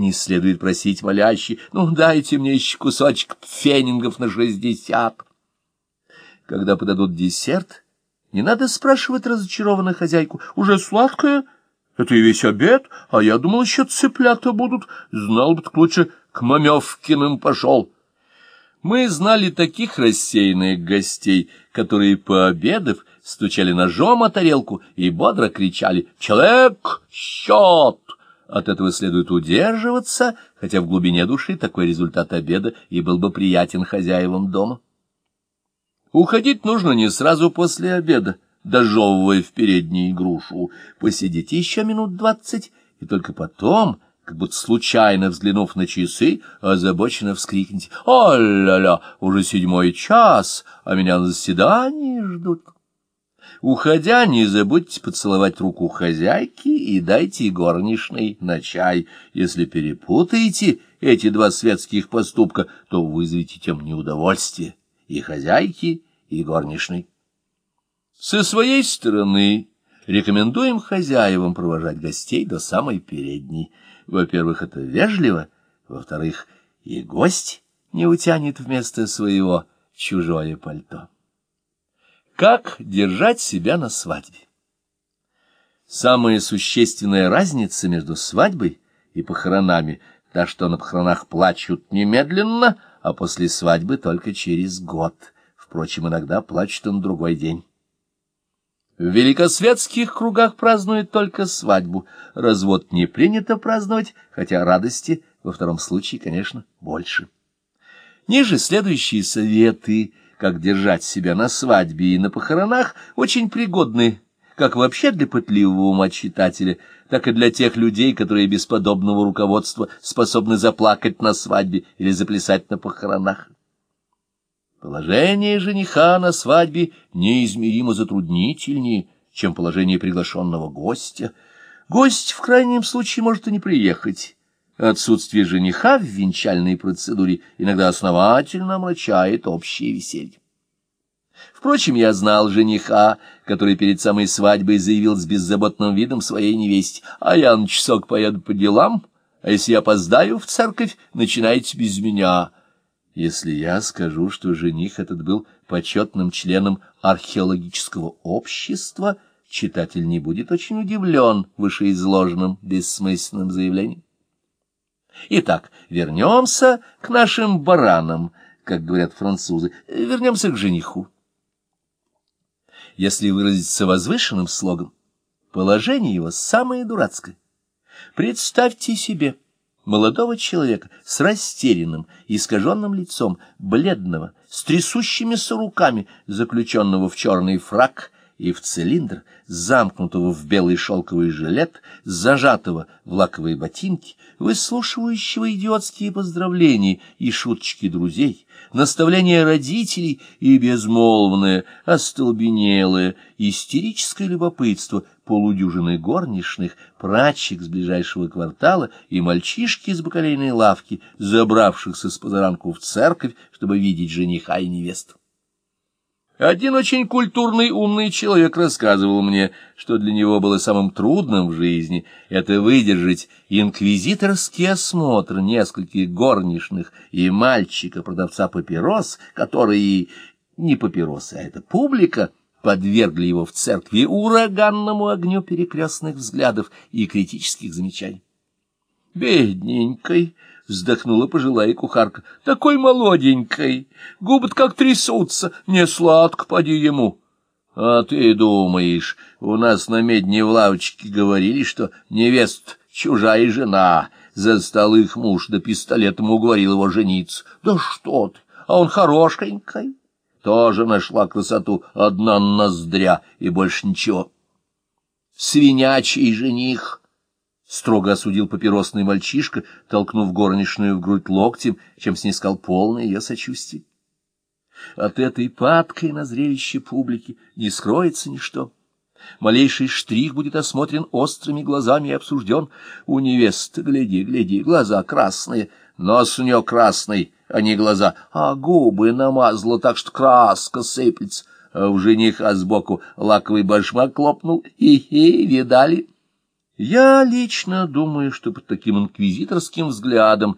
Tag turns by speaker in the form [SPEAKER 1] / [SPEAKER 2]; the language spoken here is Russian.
[SPEAKER 1] не следует просить молящий, ну, дайте мне еще кусочек фенингов на шестьдесят. Когда подадут десерт, не надо спрашивать разочарованную хозяйку, уже сладкое? Это и весь обед, а я думал, еще цыплята будут, знал бы, так лучше к Мамевкиным пошел. Мы знали таких рассеянных гостей, которые, пообедав, стучали ножом о тарелку и бодро кричали «Человек! Счет!». От этого следует удерживаться, хотя в глубине души такой результат обеда и был бы приятен хозяевам дома. Уходить нужно не сразу после обеда, дожевывая в передней грушу. Посидите еще минут двадцать, и только потом как будто случайно взглянув на часы, озабоченно вскрикнуть «О-ля-ля, уже седьмой час, а меня на заседании ждут». Уходя, не забудьте поцеловать руку хозяйки и дайте горничной на чай. Если перепутаете эти два светских поступка, то вызовите тем неудовольствие и хозяйки, и горничной. Со своей стороны рекомендуем хозяевам провожать гостей до самой передней. Во-первых, это вежливо, во-вторых, и гость не утянет вместо своего чужое пальто. Как держать себя на свадьбе? Самая существенная разница между свадьбой и похоронами та, что на похоронах плачут немедленно, а после свадьбы только через год. Впрочем, иногда плачут на другой день. В великосветских кругах празднуют только свадьбу. Развод не принято праздновать, хотя радости во втором случае, конечно, больше. Ниже следующие советы, как держать себя на свадьбе и на похоронах, очень пригодны как вообще для пытливого ума читателя, так и для тех людей, которые без подобного руководства способны заплакать на свадьбе или заплясать на похоронах. Положение жениха на свадьбе неизмеримо затруднительнее, чем положение приглашенного гостя. Гость в крайнем случае может и не приехать. Отсутствие жениха в венчальной процедуре иногда основательно омрачает общее веселье. Впрочем, я знал жениха, который перед самой свадьбой заявил с беззаботным видом своей невесте, «А я на часок поеду по делам, а если я опоздаю в церковь, начинайте без меня». Если я скажу, что жених этот был почетным членом археологического общества, читатель не будет очень удивлен вышеизложенным бессмысленным заявлением. Итак, вернемся к нашим баранам, как говорят французы, вернемся к жениху. Если выразиться возвышенным слогом, положение его самое дурацкое. Представьте себе, молодого человека с растерянным, искаженным лицом, бледного, с трясущимися руками, заключенного в черный фрак и в цилиндр, замкнутого в белый шелковый жилет, зажатого в лаковые ботинки, выслушивающего идиотские поздравления и шуточки друзей, наставления родителей и безмолвное, остолбенелое, истерическое любопытство полудюжины горничных, прачек с ближайшего квартала и мальчишки из бакалейной лавки, забравшихся с позаранку в церковь, чтобы видеть жениха и невесту. Один очень культурный, умный человек рассказывал мне, что для него было самым трудным в жизни это выдержать инквизиторский осмотр нескольких горничных и мальчика-продавца папирос, которые... не папиросы, а это публика, подвергли его в церкви ураганному огню перекрестных взглядов и критических замечаний. «Бедненькой!» — вздохнула пожилая кухарка. «Такой молоденькой! губы как трясутся! Не сладко, поди ему!» «А ты думаешь, у нас на медне в лавочке говорили, что невест чужая жена, застал их муж, да пистолетом уговорил его жениться. Да что ты, а он хорошенький!» Тоже нашла красоту одна ноздря и больше ничего. «Свинячий жених!» Строго осудил папиросный мальчишка, толкнув горничную в грудь локтем, чем снискал полное ее сочувствие. От этой падкой на зрелище публики не скроется ничто. Малейший штрих будет осмотрен острыми глазами и обсужден. У невесты, гляди, гляди, глаза красные, нос у нее красный, а не глаза, а губы намазала так, что краска сыплется, а у жениха сбоку лаковый башмак клопнул. И-и, видали? Я лично думаю, что под таким инквизиторским взглядом